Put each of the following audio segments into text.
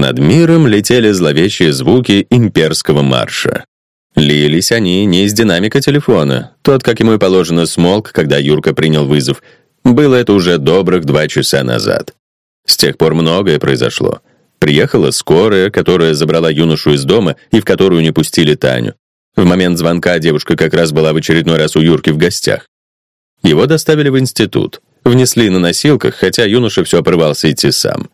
Над миром летели зловещие звуки имперского марша. Лились они не из динамика телефона. Тот, как ему и положено, смолк, когда Юрка принял вызов. Было это уже добрых два часа назад. С тех пор многое произошло. Приехала скорая, которая забрала юношу из дома и в которую не пустили Таню. В момент звонка девушка как раз была в очередной раз у Юрки в гостях. Его доставили в институт. Внесли на носилках, хотя юноша все порывался идти сам.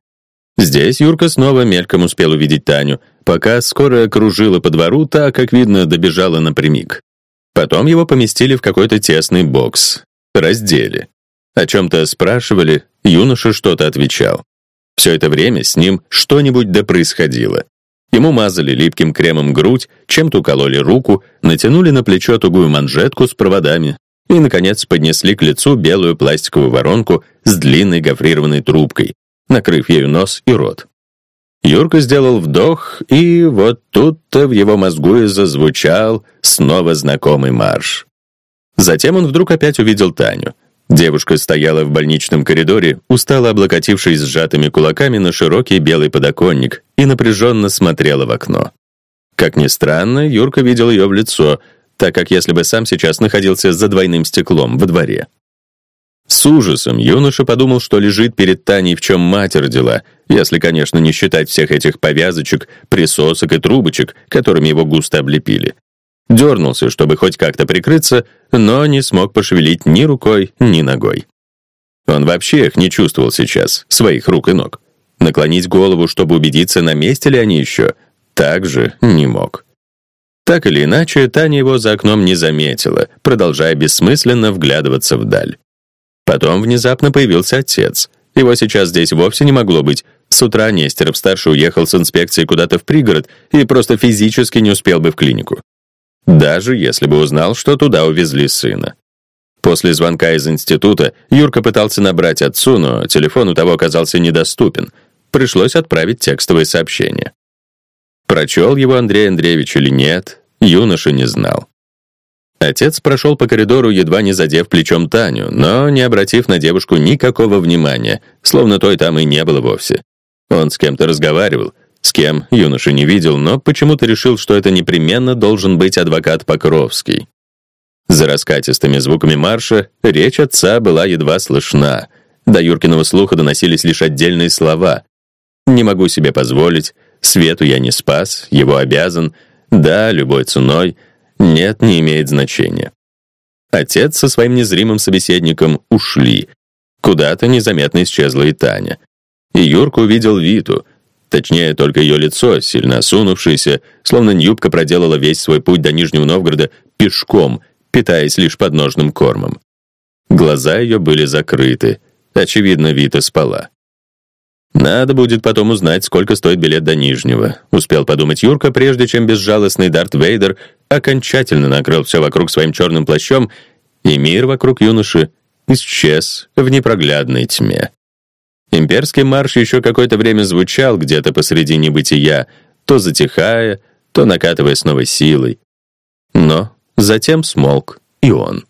Здесь Юрка снова мельком успел увидеть Таню, пока скорая кружила по двору, та, как видно, добежала напрямик. Потом его поместили в какой-то тесный бокс. Раздели. О чем-то спрашивали, юноша что-то отвечал. Все это время с ним что-нибудь да происходило. Ему мазали липким кремом грудь, чем-то укололи руку, натянули на плечо тугую манжетку с проводами и, наконец, поднесли к лицу белую пластиковую воронку с длинной гофрированной трубкой, накрыв ею нос и рот. Юрка сделал вдох, и вот тут-то в его мозгу и зазвучал снова знакомый марш. Затем он вдруг опять увидел Таню. Девушка стояла в больничном коридоре, устало облокотившись сжатыми кулаками на широкий белый подоконник, и напряженно смотрела в окно. Как ни странно, Юрка видел ее в лицо, так как если бы сам сейчас находился за двойным стеклом во дворе. С ужасом юноша подумал, что лежит перед Таней, в чем мать родила, если, конечно, не считать всех этих повязочек, присосок и трубочек, которыми его густо облепили. Дернулся, чтобы хоть как-то прикрыться, но не смог пошевелить ни рукой, ни ногой. Он вообще их не чувствовал сейчас, своих рук и ног. Наклонить голову, чтобы убедиться, на месте ли они еще, также не мог. Так или иначе, Таня его за окном не заметила, продолжая бессмысленно вглядываться вдаль. Потом внезапно появился отец. Его сейчас здесь вовсе не могло быть. С утра Нестеров-старший уехал с инспекцией куда-то в пригород и просто физически не успел бы в клинику. Даже если бы узнал, что туда увезли сына. После звонка из института Юрка пытался набрать отцу, но телефон у того оказался недоступен. Пришлось отправить текстовое сообщение. Прочел его Андрей Андреевич или нет, юноша не знал. Отец прошел по коридору, едва не задев плечом Таню, но не обратив на девушку никакого внимания, словно той там и не было вовсе. Он с кем-то разговаривал, с кем юноша не видел, но почему-то решил, что это непременно должен быть адвокат Покровский. За раскатистыми звуками марша речь отца была едва слышна. До Юркиного слуха доносились лишь отдельные слова. «Не могу себе позволить», «Свету я не спас», «Его обязан», «Да, любой ценой», нет, не имеет значения. Отец со своим незримым собеседником ушли. Куда-то незаметно исчезла и Таня. И Юрка увидел Виту, точнее, только ее лицо, сильно осунувшееся, словно юбка проделала весь свой путь до Нижнего Новгорода пешком, питаясь лишь подножным кормом. Глаза ее были закрыты. Очевидно, Вита спала. Надо будет потом узнать, сколько стоит билет до Нижнего, успел подумать Юрка, прежде чем безжалостный Дарт Вейдер окончательно накрыл все вокруг своим черным плащом, и мир вокруг юноши исчез в непроглядной тьме. Имперский марш еще какое-то время звучал где-то посреди небытия, то затихая, то накатывая с новой силой. Но затем смолк и он.